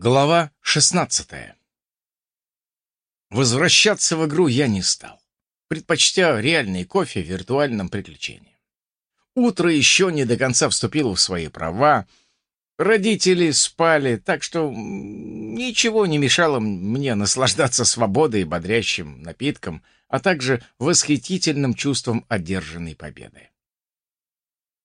Глава 16 Возвращаться в игру я не стал, предпочтя реальный кофе виртуальным приключениям. Утро еще не до конца вступило в свои права, родители спали, так что ничего не мешало мне наслаждаться свободой и бодрящим напитком, а также восхитительным чувством одержанной победы.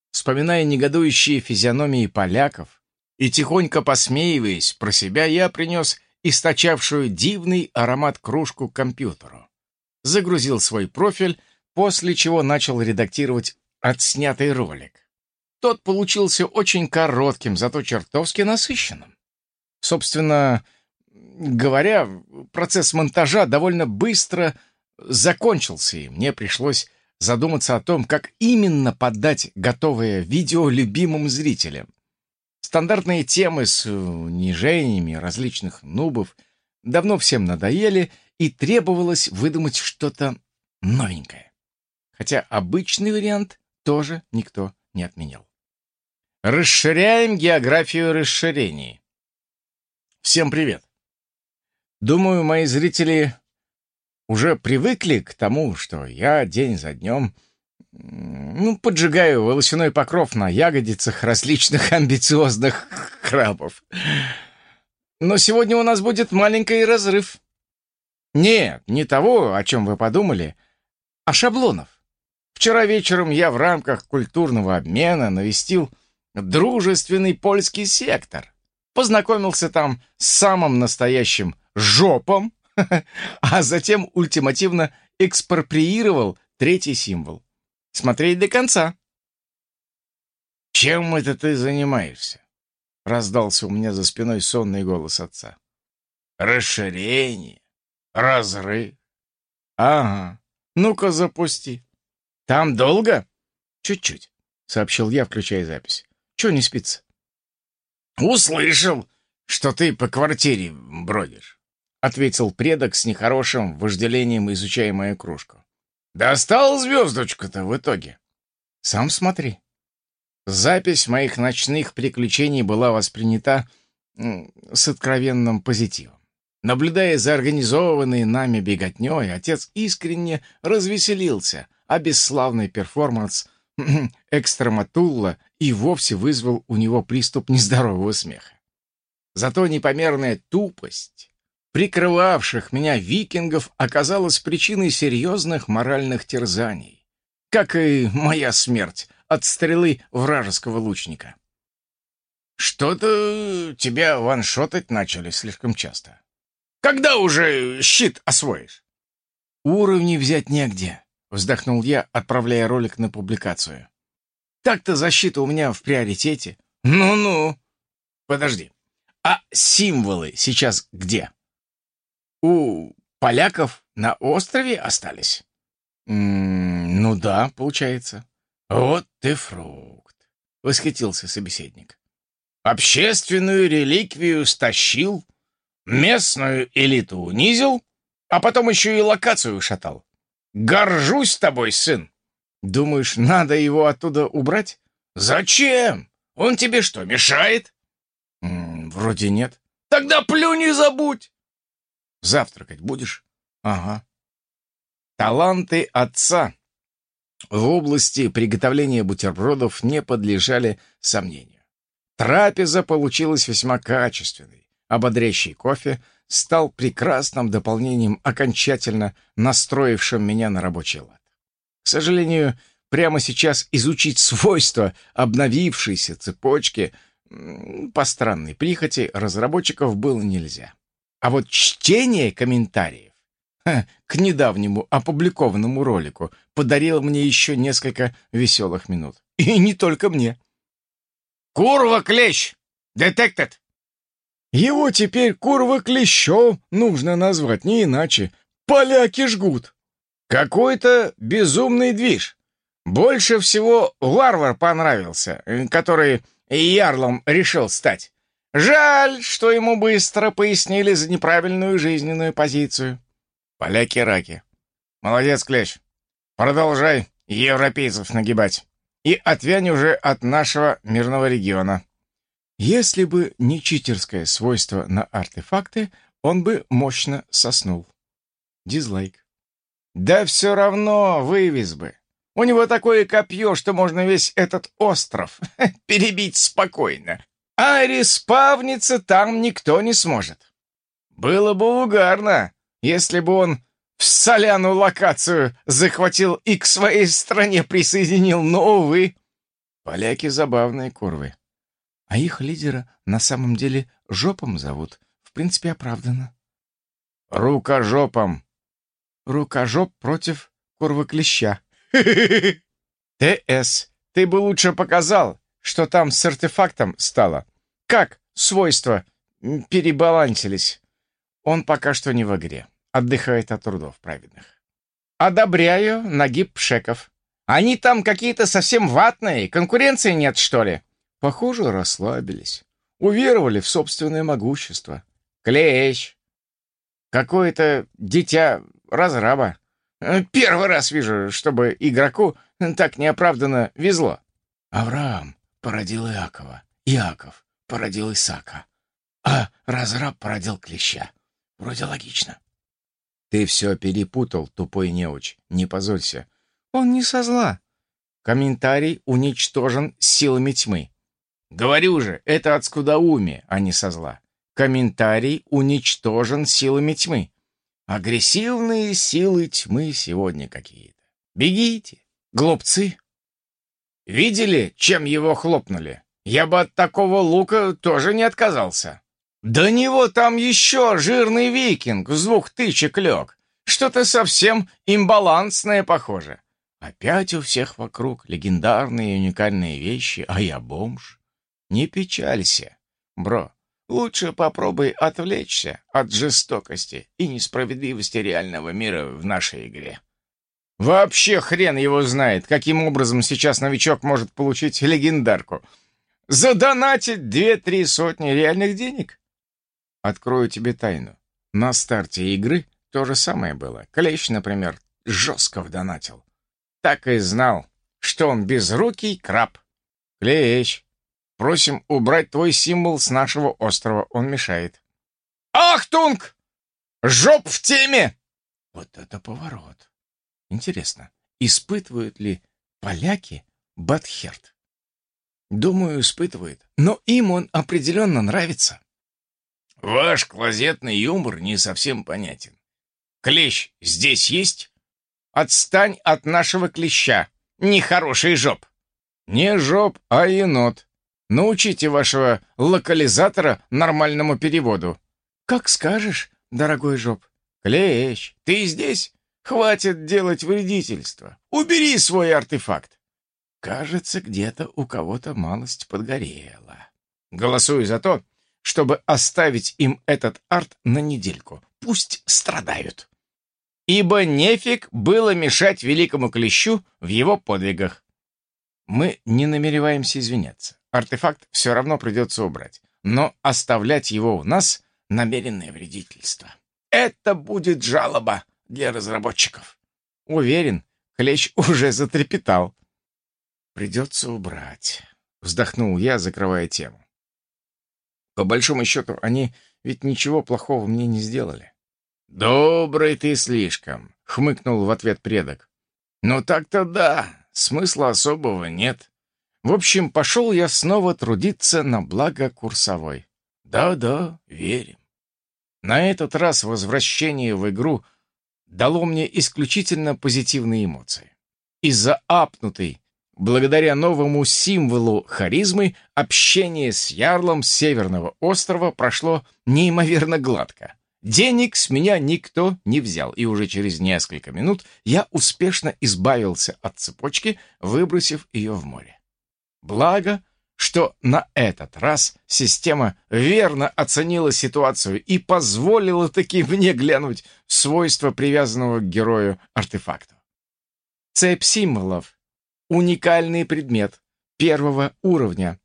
Вспоминая негодующие физиономии поляков, и, тихонько посмеиваясь про себя, я принес источавшую дивный аромат кружку к компьютеру. Загрузил свой профиль, после чего начал редактировать отснятый ролик. Тот получился очень коротким, зато чертовски насыщенным. Собственно говоря, процесс монтажа довольно быстро закончился, и мне пришлось задуматься о том, как именно подать готовое видео любимым зрителям. Стандартные темы с унижениями различных нубов давно всем надоели, и требовалось выдумать что-то новенькое. Хотя обычный вариант тоже никто не отменял. Расширяем географию расширений. Всем привет. Думаю, мои зрители уже привыкли к тому, что я день за днем ну, поджигаю волосяной покров на ягодицах различных амбициозных крабов. Но сегодня у нас будет маленький разрыв. Нет, не того, о чем вы подумали, а шаблонов. Вчера вечером я в рамках культурного обмена навестил дружественный польский сектор. Познакомился там с самым настоящим жопом, а затем ультимативно экспроприировал третий символ. Смотреть до конца. «Чем это ты занимаешься?» — раздался у меня за спиной сонный голос отца. «Расширение, разрыв. Ага, ну-ка запусти. Там долго?» «Чуть-чуть», — сообщил я, включая запись. «Чего не спится?» «Услышал, что ты по квартире бродишь», — ответил предок с нехорошим вожделением, изучая мою кружку. Достал звездочку-то в итоге. Сам смотри. Запись моих ночных приключений была воспринята с откровенным позитивом. Наблюдая за организованной нами беготней, отец искренне развеселился, а бесславный перформанс экстраматулла и вовсе вызвал у него приступ нездорового смеха. Зато непомерная тупость прикрывавших меня викингов оказалась причиной серьезных моральных терзаний, как и моя смерть от стрелы вражеского лучника. Что-то тебя ваншотать начали слишком часто. Когда уже щит освоишь? Уровни взять негде, вздохнул я, отправляя ролик на публикацию. Так-то защита у меня в приоритете. Ну-ну. Подожди. А символы сейчас где? У поляков на острове остались? М -м, ну да, получается. Вот ты фрукт, восхитился собеседник. Общественную реликвию стащил, местную элиту унизил, а потом еще и локацию шатал. Горжусь тобой, сын. Думаешь, надо его оттуда убрать? Зачем? Он тебе что, мешает? М -м, вроде нет. Тогда плюнь и забудь. Завтракать будешь? Ага. Таланты отца в области приготовления бутербродов не подлежали сомнению. Трапеза получилась весьма качественной. Ободрящий кофе стал прекрасным дополнением, окончательно настроившим меня на рабочий лад. К сожалению, прямо сейчас изучить свойства обновившейся цепочки по странной прихоти разработчиков было нельзя. А вот чтение комментариев ха, к недавнему опубликованному ролику подарило мне еще несколько веселых минут. И не только мне. «Курва клещ! Детектед!» Его теперь курва клещом нужно назвать, не иначе. Поляки жгут. Какой-то безумный движ. Больше всего варвар понравился, который ярлом решил стать. Жаль, что ему быстро пояснили за неправильную жизненную позицию. Поляки-раки. Молодец, Клещ. Продолжай европейцев нагибать. И отвянь уже от нашего мирного региона. Если бы не читерское свойство на артефакты, он бы мощно соснул. Дизлайк. Да все равно вывез бы. У него такое копье, что можно весь этот остров перебить спокойно. А респавниться там никто не сможет. Было бы угарно, если бы он в соляную локацию захватил и к своей стране присоединил, но, увы. Поляки забавные курвы. А их лидера на самом деле жопом зовут. В принципе, оправдано. Рукожопом. Рукожоп против курва-клеща. ТС, ты бы лучше показал, что там с артефактом стало. Как свойства перебалансились? Он пока что не в игре. Отдыхает от трудов праведных. Одобряю нагиб пшеков. Они там какие-то совсем ватные, конкуренции нет, что ли? Похоже, расслабились. Уверовали в собственное могущество. Клещ. Какое-то дитя разраба. Первый раз вижу, чтобы игроку так неоправданно везло. Авраам породил Иакова. Иаков породил Исака. А разраб породил клеща. Вроде логично. Ты все перепутал, тупой неуч. Не позорься. Он не со зла. Комментарий уничтожен силами тьмы. Говорю же, это от скудоумия, а не со зла. Комментарий уничтожен силами тьмы. Агрессивные силы тьмы сегодня какие-то. Бегите, глупцы. Видели, чем его хлопнули? Я бы от такого лука тоже не отказался. До него там еще жирный викинг с двух тычек лег. Что-то совсем имбалансное похоже. Опять у всех вокруг легендарные и уникальные вещи, а я бомж. Не печалься, бро. Лучше попробуй отвлечься от жестокости и несправедливости реального мира в нашей игре. Вообще хрен его знает, каким образом сейчас новичок может получить легендарку. Задонатить две-три сотни реальных денег? Открою тебе тайну. На старте игры то же самое было. Клещ, например, жестко вдонатил. Так и знал, что он безрукий краб. Клещ, просим убрать твой символ с нашего острова, он мешает. Ахтунг! Жоп в теме! Вот это поворот. Интересно, испытывают ли поляки Батхерт? Думаю, испытывают, но им он определенно нравится. Ваш клозетный юмор не совсем понятен. Клещ здесь есть? Отстань от нашего клеща, нехороший жоп. Не жоп, а енот. Научите вашего локализатора нормальному переводу. Как скажешь, дорогой жоп. Клещ, ты здесь? Хватит делать вредительство. Убери свой артефакт. Кажется, где-то у кого-то малость подгорела. Голосую за то, чтобы оставить им этот арт на недельку. Пусть страдают. Ибо нефиг было мешать великому клещу в его подвигах. Мы не намереваемся извиняться. Артефакт все равно придется убрать. Но оставлять его у нас — намеренное вредительство. Это будет жалоба для разработчиков. Уверен, клещ уже затрепетал. Придется убрать. Вздохнул я, закрывая тему. По большому счету, они ведь ничего плохого мне не сделали. «Добрый ты слишком», — хмыкнул в ответ предок. «Ну так-то да, смысла особого нет. В общем, пошел я снова трудиться на благо курсовой. Да-да, верим. На этот раз возвращение в игру дало мне исключительно позитивные эмоции. Из-за апнутой, Благодаря новому символу харизмы общение с ярлом Северного острова прошло неимоверно гладко. Денег с меня никто не взял, и уже через несколько минут я успешно избавился от цепочки, выбросив ее в море. Благо, что на этот раз система верно оценила ситуацию и позволила таки мне глянуть свойства привязанного к герою артефакта. Цепь символов уникальный предмет первого уровня.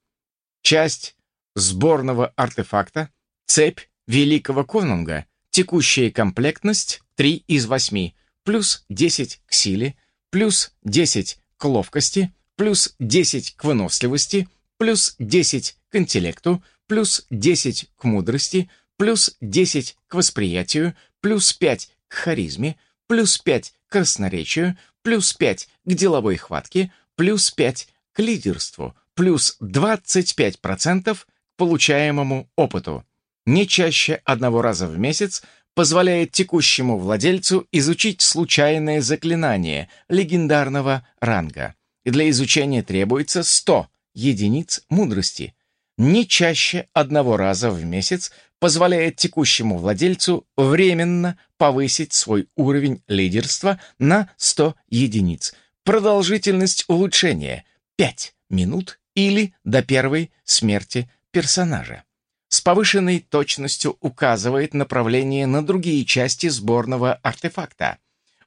Часть сборного артефакта, цепь Великого Конунга, текущая комплектность 3 из 8, плюс 10 к силе, плюс 10 к ловкости, плюс 10 к выносливости, плюс 10 к интеллекту, плюс 10 к мудрости, плюс 10 к восприятию, плюс 5 к харизме, плюс 5 к красноречию, плюс 5 к деловой хватке, плюс 5 к лидерству, плюс 25% к получаемому опыту. Не чаще одного раза в месяц позволяет текущему владельцу изучить случайное заклинание легендарного ранга. И для изучения требуется 100 единиц мудрости. Не чаще одного раза в месяц позволяет текущему владельцу временно повысить свой уровень лидерства на 100 единиц. Продолжительность улучшения — 5 минут или до первой смерти персонажа. С повышенной точностью указывает направление на другие части сборного артефакта.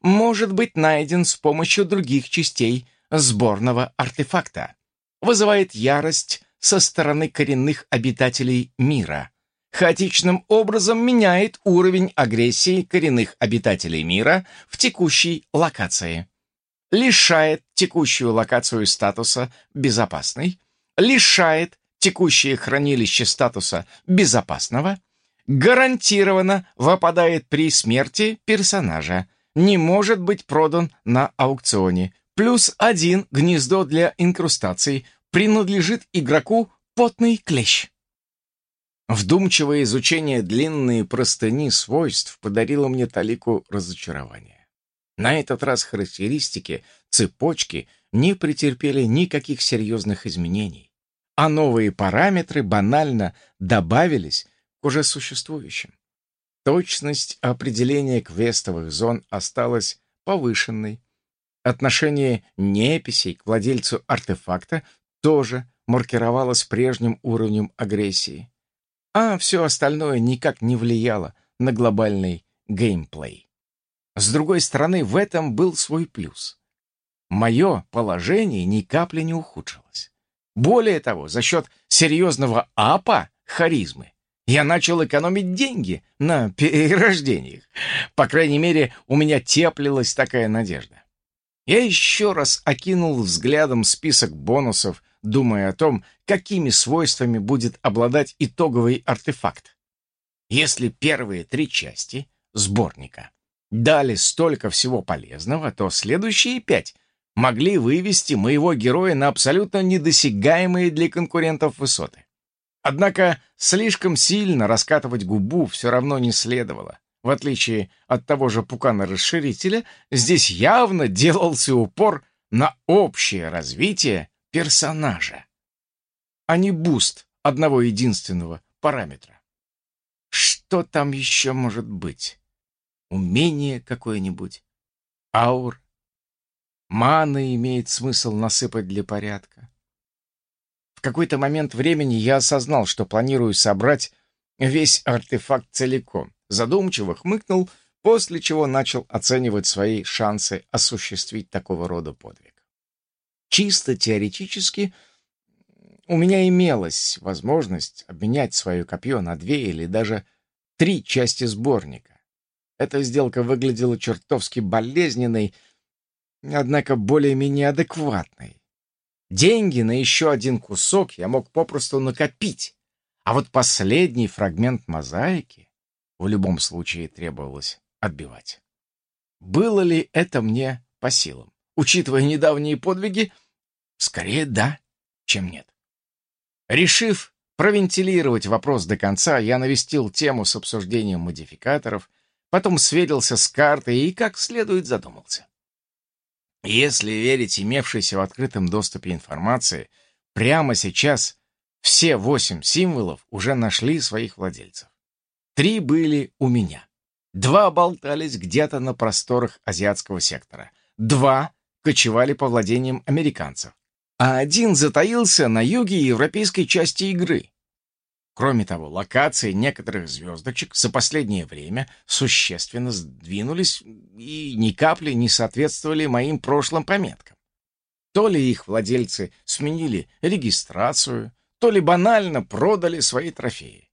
Может быть найден с помощью других частей сборного артефакта. Вызывает ярость со стороны коренных обитателей мира — хаотичным образом меняет уровень агрессии коренных обитателей мира в текущей локации. Лишает текущую локацию статуса «безопасной», лишает текущее хранилище статуса «безопасного», гарантированно выпадает при смерти персонажа, не может быть продан на аукционе, плюс один гнездо для инкрустаций принадлежит игроку потный клещ. Вдумчивое изучение длинной простыни свойств подарило мне талику разочарования. На этот раз характеристики цепочки не претерпели никаких серьезных изменений, а новые параметры банально добавились к уже существующим. Точность определения квестовых зон осталась повышенной. Отношение неписей к владельцу артефакта тоже маркировалось прежним уровнем агрессии а все остальное никак не влияло на глобальный геймплей. С другой стороны, в этом был свой плюс. Мое положение ни капли не ухудшилось. Более того, за счет серьезного апа харизмы я начал экономить деньги на перерождениях. По крайней мере, у меня теплилась такая надежда. Я еще раз окинул взглядом список бонусов думая о том, какими свойствами будет обладать итоговый артефакт. Если первые три части сборника дали столько всего полезного, то следующие пять могли вывести моего героя на абсолютно недосягаемые для конкурентов высоты. Однако слишком сильно раскатывать губу все равно не следовало. В отличие от того же Пукана-расширителя, здесь явно делался упор на общее развитие персонажа, а не буст одного единственного параметра. Что там еще может быть? Умение какое-нибудь? Аур? Маны имеет смысл насыпать для порядка. В какой-то момент времени я осознал, что планирую собрать весь артефакт целиком. Задумчиво хмыкнул, после чего начал оценивать свои шансы осуществить такого рода подвиг. Чисто теоретически у меня имелась возможность обменять свое копье на две или даже три части сборника. Эта сделка выглядела чертовски болезненной, однако более-менее адекватной. Деньги на еще один кусок я мог попросту накопить, а вот последний фрагмент мозаики в любом случае требовалось отбивать. Было ли это мне по силам? Учитывая недавние подвиги, Скорее да, чем нет. Решив провентилировать вопрос до конца, я навестил тему с обсуждением модификаторов, потом сверился с картой и как следует задумался. Если верить имевшейся в открытом доступе информации, прямо сейчас все восемь символов уже нашли своих владельцев. Три были у меня. Два болтались где-то на просторах азиатского сектора. Два кочевали по владениям американцев а один затаился на юге европейской части игры. Кроме того, локации некоторых звездочек за последнее время существенно сдвинулись и ни капли не соответствовали моим прошлым пометкам. То ли их владельцы сменили регистрацию, то ли банально продали свои трофеи.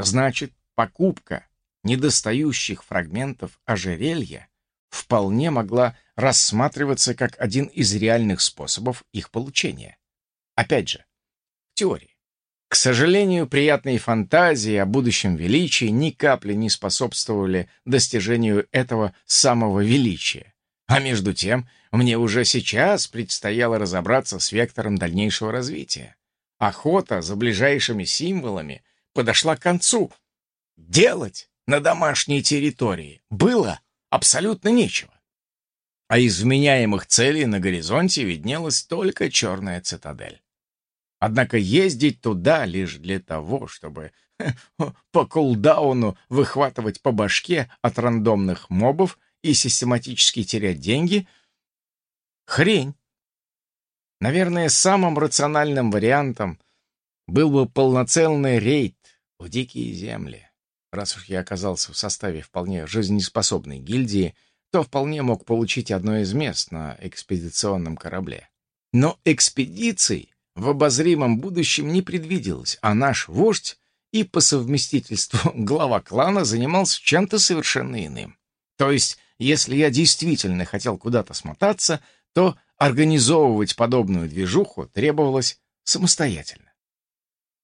Значит, покупка недостающих фрагментов ожерелья вполне могла рассматриваться как один из реальных способов их получения. Опять же, в теории. К сожалению, приятные фантазии о будущем величии ни капли не способствовали достижению этого самого величия. А между тем, мне уже сейчас предстояло разобраться с вектором дальнейшего развития. Охота за ближайшими символами подошла к концу. Делать на домашней территории было абсолютно нечего. А из вменяемых целей на горизонте виднелась только черная цитадель. Однако ездить туда лишь для того, чтобы по кулдауну выхватывать по башке от рандомных мобов и систематически терять деньги — хрень. Наверное, самым рациональным вариантом был бы полноценный рейд в дикие земли. Раз уж я оказался в составе вполне жизнеспособной гильдии, то вполне мог получить одно из мест на экспедиционном корабле. Но экспедиций в обозримом будущем не предвиделось, а наш вождь и по совместительству глава клана занимался чем-то совершенно иным. То есть, если я действительно хотел куда-то смотаться, то организовывать подобную движуху требовалось самостоятельно.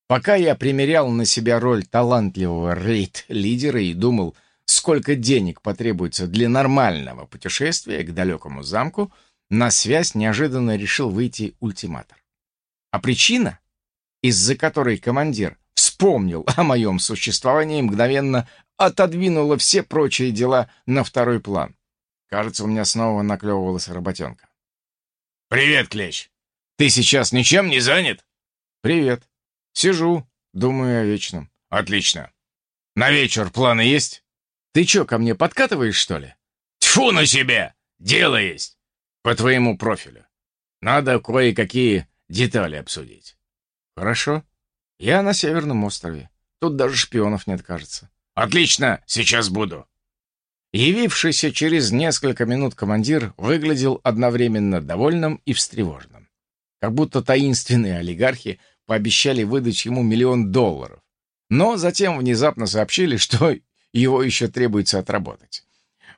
Пока я примерял на себя роль талантливого рейд-лидера и думал, сколько денег потребуется для нормального путешествия к далекому замку, на связь неожиданно решил выйти ультиматор. А причина, из-за которой командир вспомнил о моем существовании, мгновенно отодвинула все прочие дела на второй план. Кажется, у меня снова наклевывалась работенка. «Привет, Клещ! Ты сейчас ничем не занят?» «Привет. Сижу, думаю о вечном». «Отлично. На вечер планы есть?» «Ты чё, ко мне подкатываешь, что ли?» «Тьфу на себя! Дело есть!» «По твоему профилю. Надо кое-какие детали обсудить. Хорошо. Я на Северном острове. Тут даже шпионов нет, кажется. Отлично, сейчас буду. Явившийся через несколько минут командир выглядел одновременно довольным и встревоженным. Как будто таинственные олигархи пообещали выдать ему миллион долларов. Но затем внезапно сообщили, что его еще требуется отработать.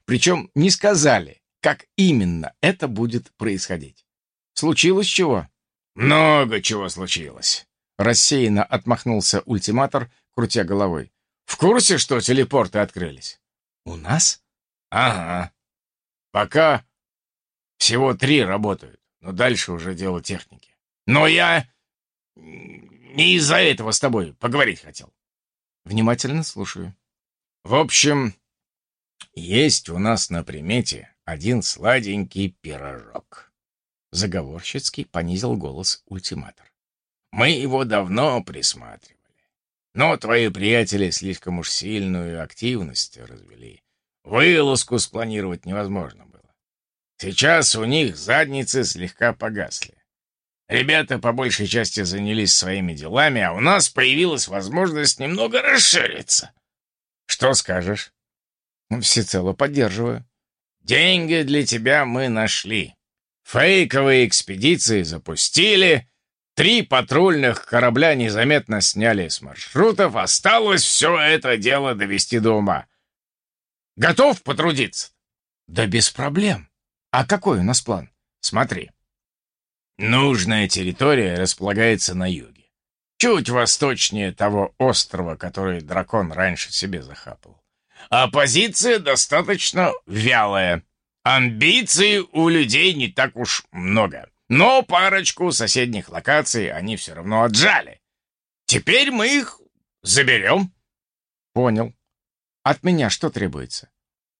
Причем не сказали, как именно это будет происходить. Случилось чего? «Много чего случилось», — рассеянно отмахнулся ультиматор, крутя головой. «В курсе, что телепорты открылись?» «У нас?» «Ага. Пока всего три работают, но дальше уже дело техники. Но я не из-за этого с тобой поговорить хотел». «Внимательно слушаю». «В общем, есть у нас на примете один сладенький пирожок». Заговорщицкий понизил голос ультиматор. «Мы его давно присматривали. Но твои приятели слишком уж сильную активность развели. Вылазку спланировать невозможно было. Сейчас у них задницы слегка погасли. Ребята по большей части занялись своими делами, а у нас появилась возможность немного расшириться. Что скажешь? Всецело поддерживаю. Деньги для тебя мы нашли. Фейковые экспедиции запустили, три патрульных корабля незаметно сняли с маршрутов, осталось все это дело довести до ума. Готов потрудиться? Да без проблем. А какой у нас план? Смотри. Нужная территория располагается на юге. Чуть восточнее того острова, который дракон раньше себе захапал. А позиция достаточно вялая. Амбиций у людей не так уж много. Но парочку соседних локаций они все равно отжали. Теперь мы их заберем. Понял. От меня что требуется?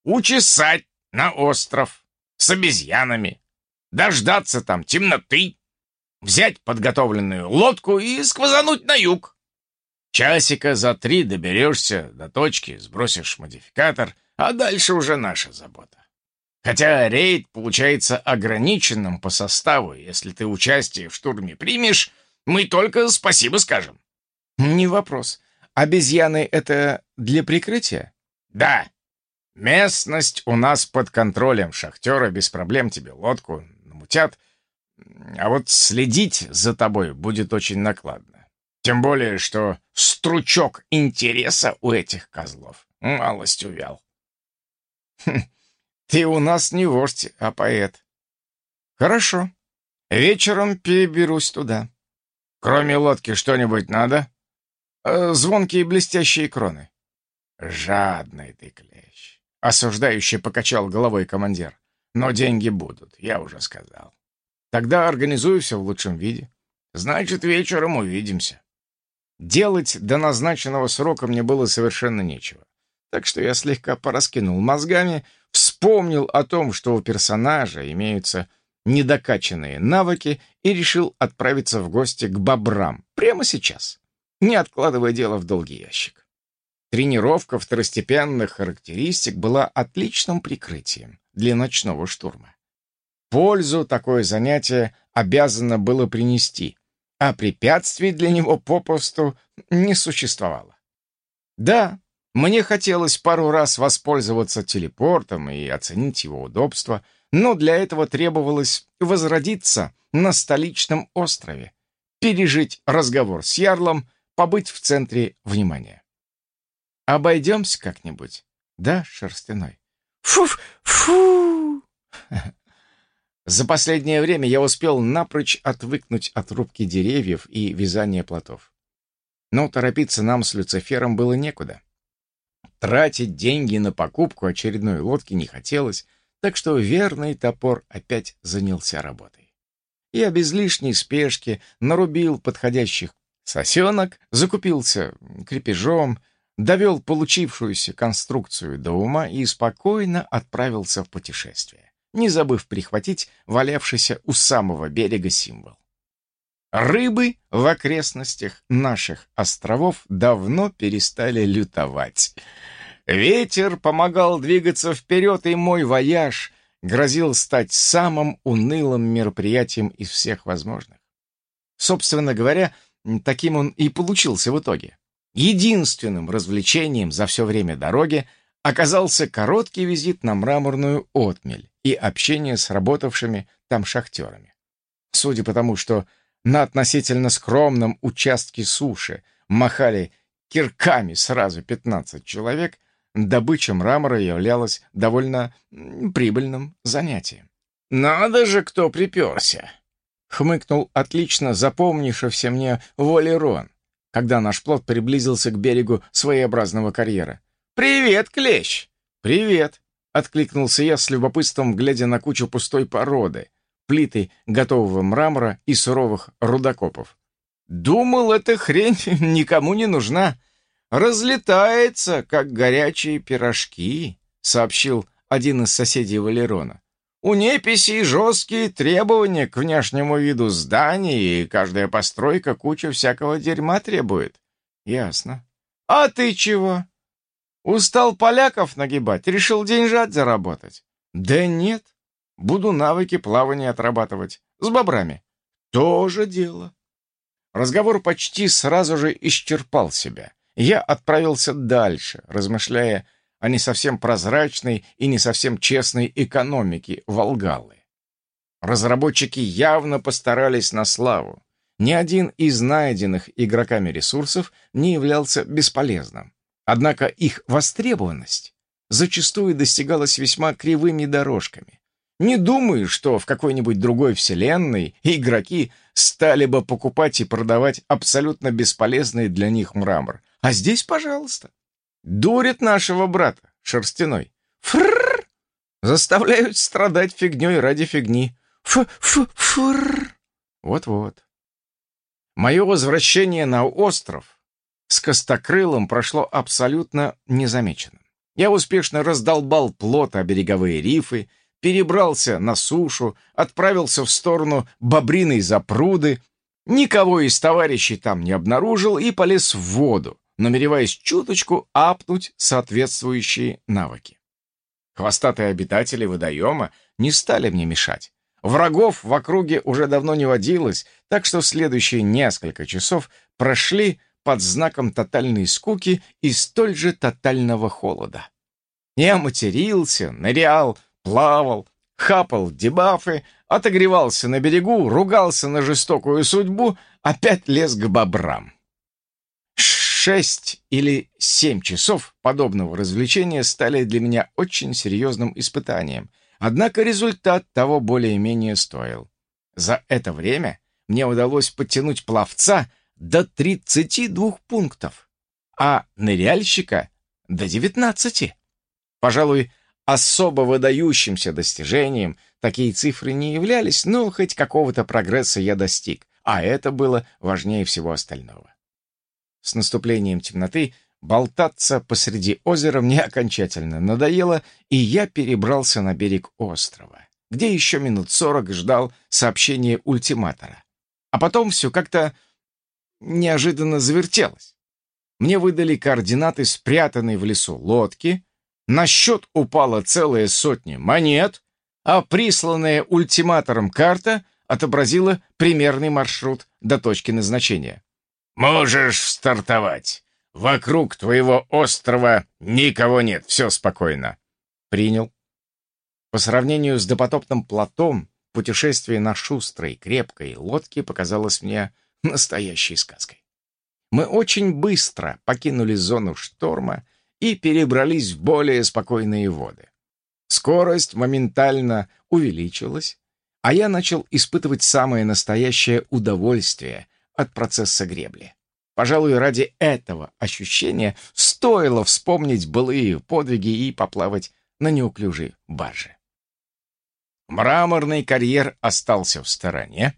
Учесать на остров с обезьянами, дождаться там темноты, взять подготовленную лодку и сквозануть на юг. Часика за три доберешься до точки, сбросишь модификатор, а дальше уже наша забота. Хотя рейд получается ограниченным по составу. Если ты участие в штурме примешь, мы только спасибо скажем. Не вопрос. Обезьяны — это для прикрытия? Да. Местность у нас под контролем. Шахтеры без проблем тебе лодку намутят. А вот следить за тобой будет очень накладно. Тем более, что стручок интереса у этих козлов малость увял. Хм. Ты у нас не вождь, а поэт. Хорошо. Вечером переберусь туда. Кроме лодки что-нибудь надо? э, звонкие блестящие кроны. «Жадный ты, клещ!» — осуждающий покачал головой командир. «Но деньги будут, я уже сказал. Тогда организую все в лучшем виде. Значит, вечером увидимся». Делать до назначенного срока мне было совершенно нечего. Так что я слегка пораскинул мозгами, вспомнил о том, что у персонажа имеются недокачанные навыки и решил отправиться в гости к бобрам прямо сейчас, не откладывая дело в долгий ящик. Тренировка второстепенных характеристик была отличным прикрытием для ночного штурма. Пользу такое занятие обязано было принести, а препятствий для него попросту не существовало. Да, мне хотелось пару раз воспользоваться телепортом и оценить его удобство, но для этого требовалось возродиться на столичном острове, пережить разговор с Ярлом, побыть в центре внимания. Обойдемся как-нибудь, да, шерстяной? Фу, фу! За последнее время я успел напрочь отвыкнуть от рубки деревьев и вязания плотов. Но торопиться нам с Люцифером было некуда. Тратить деньги на покупку очередной лодки не хотелось, так что верный топор опять занялся работой. Я без лишней спешки нарубил подходящих сосенок, закупился крепежом, довел получившуюся конструкцию до ума и спокойно отправился в путешествие, не забыв прихватить валявшийся у самого берега символ. Рыбы в окрестностях наших островов давно перестали лютовать. Ветер помогал двигаться вперед, и мой вояж грозил стать самым унылым мероприятием из всех возможных. Собственно говоря, таким он и получился в итоге. Единственным развлечением за все время дороги оказался короткий визит на мраморную отмель и общение с работавшими там шахтерами. Судя по тому, что на относительно скромном участке суши махали кирками сразу 15 человек, добыча мрамора являлась довольно прибыльным занятием. «Надо же, кто приперся!» — хмыкнул отлично запомнившийся мне Волерон, когда наш плот приблизился к берегу своеобразного карьера. «Привет, клещ!» «Привет!» — откликнулся я с любопытством, глядя на кучу пустой породы, плиты готового мрамора и суровых рудокопов. «Думал, эта хрень никому не нужна. Разлетается, как горячие пирожки», — сообщил один из соседей Валерона. У неписей жесткие требования к внешнему виду зданий, и каждая постройка кучу всякого дерьма требует. Ясно. А ты чего? Устал поляков нагибать? Решил деньжат заработать? Да нет. Буду навыки плавания отрабатывать. С бобрами. Тоже дело. Разговор почти сразу же исчерпал себя. Я отправился дальше, размышляя а не совсем прозрачной и не совсем честной экономики Волгалы. Разработчики явно постарались на славу. Ни один из найденных игроками ресурсов не являлся бесполезным. Однако их востребованность зачастую достигалась весьма кривыми дорожками. Не думаю, что в какой-нибудь другой вселенной игроки стали бы покупать и продавать абсолютно бесполезный для них мрамор. А здесь, пожалуйста. Дурит нашего брата, шерстяной. Фрррр! Заставляют страдать фигней ради фигни. Ф-ф-фрррр! Вот-вот. Мое возвращение на остров с Костокрылом прошло абсолютно незамеченным. Я успешно раздолбал плот о береговые рифы, перебрался на сушу, отправился в сторону Бобриной запруды, никого из товарищей там не обнаружил и полез в воду, намереваясь чуточку апнуть соответствующие навыки. Хвостатые обитатели водоема не стали мне мешать. Врагов в округе уже давно не водилось, так что следующие несколько часов прошли под знаком тотальной скуки и столь же тотального холода. Я матерился, нырял, плавал, хапал дебафы, отогревался на берегу, ругался на жестокую судьбу, опять лез к бобрам. Шесть или семь часов подобного развлечения стали для меня очень серьезным испытанием, однако результат того более-менее стоил. За это время мне удалось подтянуть пловца до 32 пунктов, а ныряльщика — до 19. Пожалуй, особо выдающимся достижением такие цифры не являлись, но хоть какого-то прогресса я достиг, а это было важнее всего остального. С наступлением темноты болтаться посреди озера мне окончательно надоело, и я перебрался на берег острова, где еще минут сорок ждал сообщения ультиматора. А потом все как-то неожиданно завертелось. Мне выдали координаты спрятанной в лесу лодки, на счет упала целая сотня монет, а присланная ультиматором карта отобразила примерный маршрут до точки назначения. «Можешь стартовать. Вокруг твоего острова никого нет, все спокойно». «Принял». По сравнению с допотопным платом, путешествие на шустрой, крепкой лодке показалось мне настоящей сказкой. Мы очень быстро покинули зону шторма и перебрались в более спокойные воды. Скорость моментально увеличилась, а я начал испытывать самое настоящее удовольствие от процесса гребли. Пожалуй, ради этого ощущения стоило вспомнить былые подвиги и поплавать на неуклюжей барже. Мраморный карьер остался в стороне.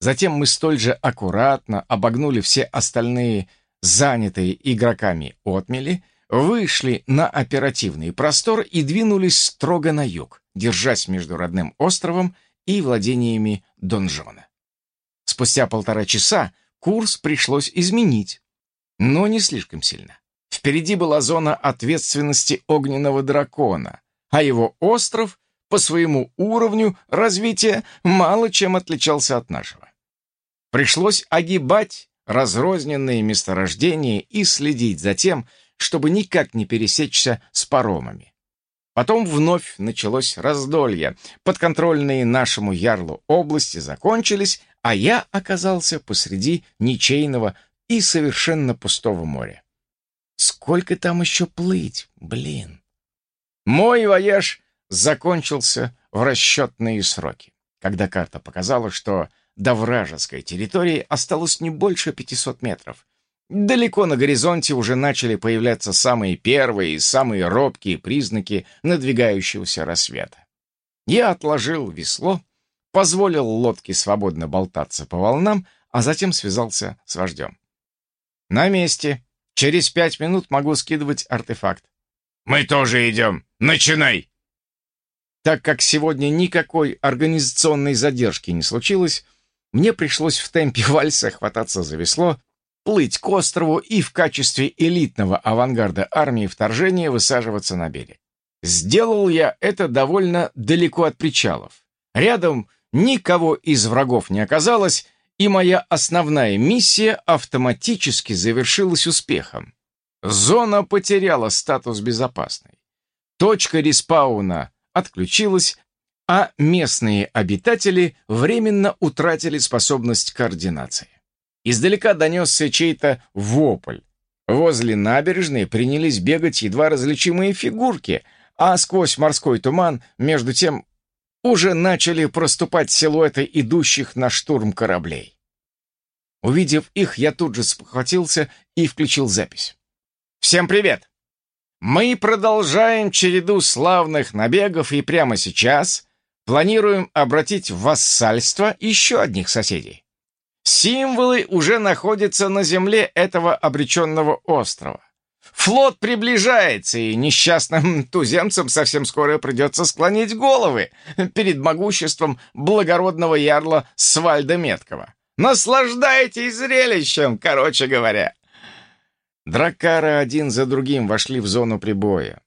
Затем мы столь же аккуратно обогнули все остальные занятые игроками отмели вышли на оперативный простор и двинулись строго на юг, держась между родным островом и владениями донжона. Спустя полтора часа курс пришлось изменить, но не слишком сильно. Впереди была зона ответственности огненного дракона, а его остров по своему уровню развития мало чем отличался от нашего. Пришлось огибать разрозненные месторождения и следить за тем, чтобы никак не пересечься с паромами. Потом вновь началось раздолье. Подконтрольные нашему ярлу области закончились, а я оказался посреди ничейного и совершенно пустого моря. Сколько там еще плыть, блин? Мой вояж закончился в расчетные сроки, когда карта показала, что до вражеской территории осталось не больше 500 метров, Далеко на горизонте уже начали появляться самые первые и самые робкие признаки надвигающегося рассвета. Я отложил весло, позволил лодке свободно болтаться по волнам, а затем связался с вождем. «На месте. Через пять минут могу скидывать артефакт». «Мы тоже идем. Начинай!» Так как сегодня никакой организационной задержки не случилось, мне пришлось в темпе вальса хвататься за весло плыть к острову и в качестве элитного авангарда армии вторжения высаживаться на берег. Сделал я это довольно далеко от причалов. Рядом никого из врагов не оказалось, и моя основная миссия автоматически завершилась успехом. Зона потеряла статус безопасной. Точка респауна отключилась, а местные обитатели временно утратили способность координации. Издалека донесся чей-то вопль. Возле набережной принялись бегать едва различимые фигурки, а сквозь морской туман, между тем, уже начали проступать силуэты идущих на штурм кораблей. Увидев их, я тут же спохватился и включил запись. «Всем привет! Мы продолжаем череду славных набегов и прямо сейчас планируем обратить в вассальство еще одних соседей. Символы уже находятся на земле этого обреченного острова. Флот приближается, и несчастным туземцам совсем скоро придется склонить головы перед могуществом благородного ярла Свальда Меткого. Наслаждайтесь зрелищем, короче говоря. Дракары один за другим вошли в зону прибоя.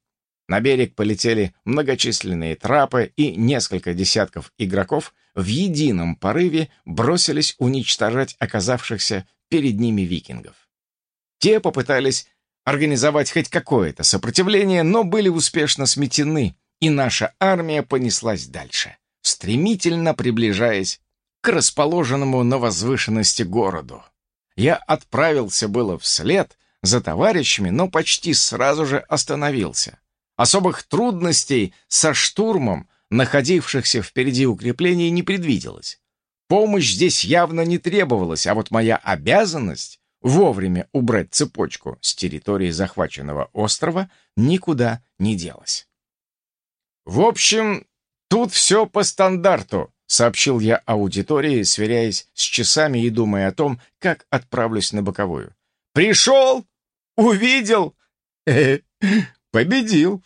На берег полетели многочисленные трапы, и несколько десятков игроков в едином порыве бросились уничтожать оказавшихся перед ними викингов. Те попытались организовать хоть какое-то сопротивление, но были успешно сметены, и наша армия понеслась дальше, стремительно приближаясь к расположенному на возвышенности городу. Я отправился было вслед за товарищами, но почти сразу же остановился. Особых трудностей со штурмом находившихся впереди укреплений не предвиделось. Помощь здесь явно не требовалась, а вот моя обязанность вовремя убрать цепочку с территории захваченного острова никуда не делась. «В общем, тут все по стандарту», — сообщил я аудитории, сверяясь с часами и думая о том, как отправлюсь на боковую. «Пришел! Увидел! победил!»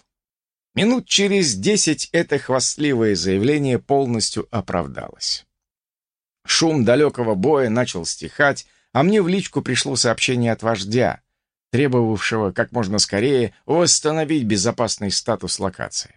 Минут через десять это хвастливое заявление полностью оправдалось. Шум далекого боя начал стихать, а мне в личку пришло сообщение от вождя, требовавшего как можно скорее восстановить безопасный статус локации.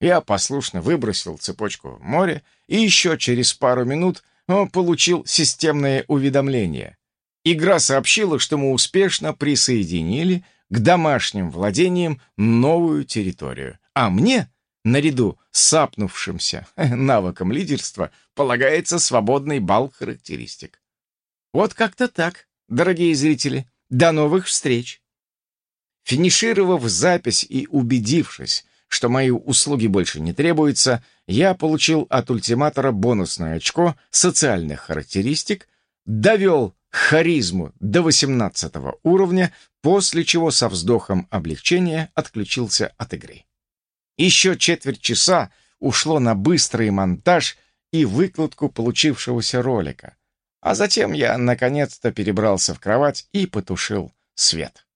Я послушно выбросил цепочку в море, и еще через пару минут получил системное уведомление. Игра сообщила, что мы успешно присоединили к домашним владениям новую территорию, а мне, наряду с сапнувшимся навыком лидерства, полагается свободный балл характеристик. Вот как-то так, дорогие зрители. До новых встреч! Финишировав запись и убедившись, что мои услуги больше не требуются, я получил от ультиматора бонусное очко социальных характеристик, довел харизму до 18 уровня, после чего со вздохом облегчения отключился от игры. Еще четверть часа ушло на быстрый монтаж и выкладку получившегося ролика, а затем я наконец-то перебрался в кровать и потушил свет.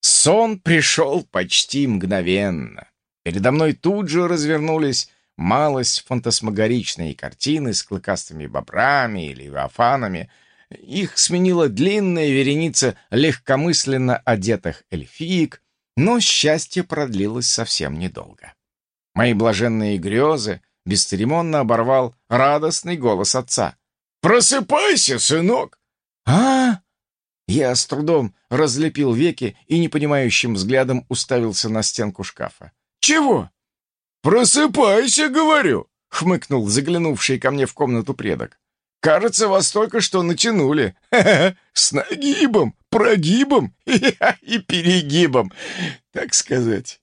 Сон пришел почти мгновенно. Передо мной тут же развернулись малость фантасмагоричные картины с клыкастыми бобрами или вафанами. Их сменила длинная вереница легкомысленно одетых эльфиек, но счастье продлилось совсем недолго. Мои блаженные грезы бесцеремонно оборвал радостный голос отца. Просыпайся, сынок!» «А?» Я с трудом разлепил веки и непонимающим взглядом уставился на стенку шкафа. «Чего?» «Просыпайся, говорю!» — хмыкнул заглянувший ко мне в комнату предок. «Кажется, вас только что натянули. С нагибом, прогибом и перегибом, так сказать».